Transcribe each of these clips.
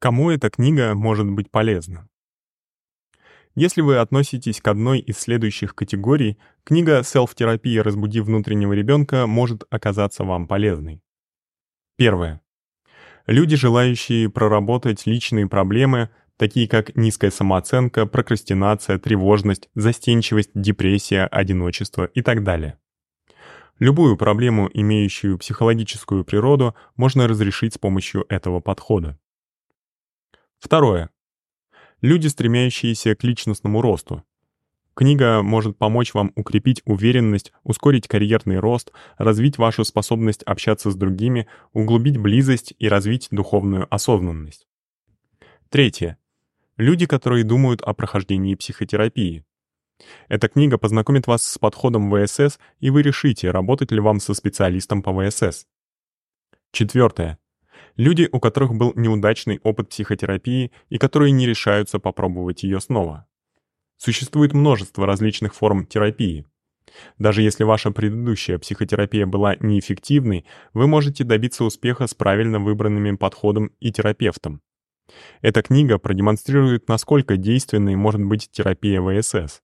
Кому эта книга может быть полезна? Если вы относитесь к одной из следующих категорий, книга «Селф-терапия. Разбуди внутреннего ребенка» может оказаться вам полезной. Первое. Люди, желающие проработать личные проблемы, такие как низкая самооценка, прокрастинация, тревожность, застенчивость, депрессия, одиночество и так далее. Любую проблему, имеющую психологическую природу, можно разрешить с помощью этого подхода. Второе. Люди, стремящиеся к личностному росту. Книга может помочь вам укрепить уверенность, ускорить карьерный рост, развить вашу способность общаться с другими, углубить близость и развить духовную осознанность. Третье. Люди, которые думают о прохождении психотерапии. Эта книга познакомит вас с подходом ВСС, и вы решите, работать ли вам со специалистом по ВСС. Четвертое. Люди, у которых был неудачный опыт психотерапии и которые не решаются попробовать ее снова. Существует множество различных форм терапии. Даже если ваша предыдущая психотерапия была неэффективной, вы можете добиться успеха с правильно выбранными подходом и терапевтом. Эта книга продемонстрирует, насколько действенной может быть терапия ВСС.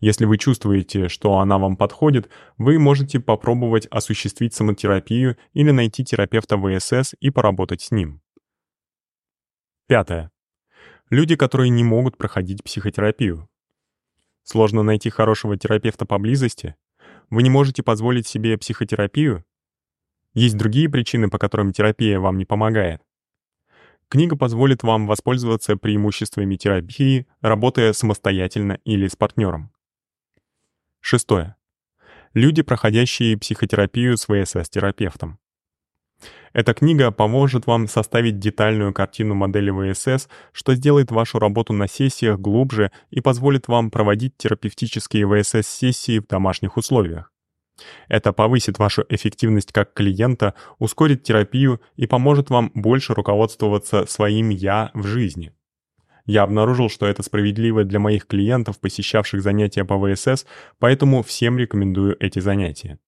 Если вы чувствуете, что она вам подходит, вы можете попробовать осуществить самотерапию или найти терапевта ВСС и поработать с ним. Пятое. Люди, которые не могут проходить психотерапию. Сложно найти хорошего терапевта поблизости? Вы не можете позволить себе психотерапию? Есть другие причины, по которым терапия вам не помогает. Книга позволит вам воспользоваться преимуществами терапии, работая самостоятельно или с партнером. Шестое. Люди, проходящие психотерапию с ВСС-терапевтом. Эта книга поможет вам составить детальную картину модели ВСС, что сделает вашу работу на сессиях глубже и позволит вам проводить терапевтические ВСС-сессии в домашних условиях. Это повысит вашу эффективность как клиента, ускорит терапию и поможет вам больше руководствоваться своим «я» в жизни. Я обнаружил, что это справедливо для моих клиентов, посещавших занятия по ВСС, поэтому всем рекомендую эти занятия.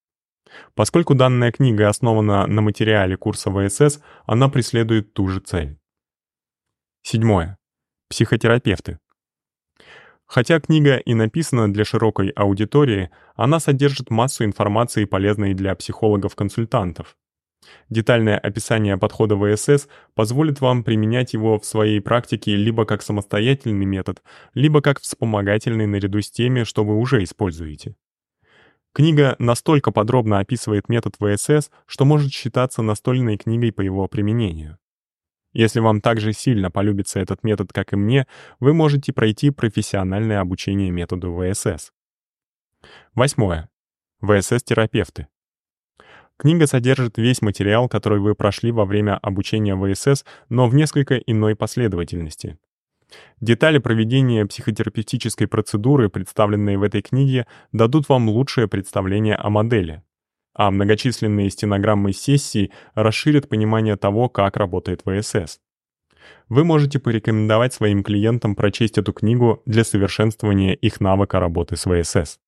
Поскольку данная книга основана на материале курса ВСС, она преследует ту же цель. Седьмое. Психотерапевты. Хотя книга и написана для широкой аудитории, она содержит массу информации, полезной для психологов-консультантов. Детальное описание подхода ВСС позволит вам применять его в своей практике либо как самостоятельный метод, либо как вспомогательный наряду с теми, что вы уже используете. Книга настолько подробно описывает метод ВСС, что может считаться настольной книгой по его применению. Если вам так же сильно полюбится этот метод, как и мне, вы можете пройти профессиональное обучение методу ВСС. Восьмое. ВСС-терапевты. Книга содержит весь материал, который вы прошли во время обучения ВСС, но в несколько иной последовательности. Детали проведения психотерапевтической процедуры, представленные в этой книге, дадут вам лучшее представление о модели а многочисленные стенограммы сессий расширят понимание того, как работает ВСС. Вы можете порекомендовать своим клиентам прочесть эту книгу для совершенствования их навыка работы с ВСС.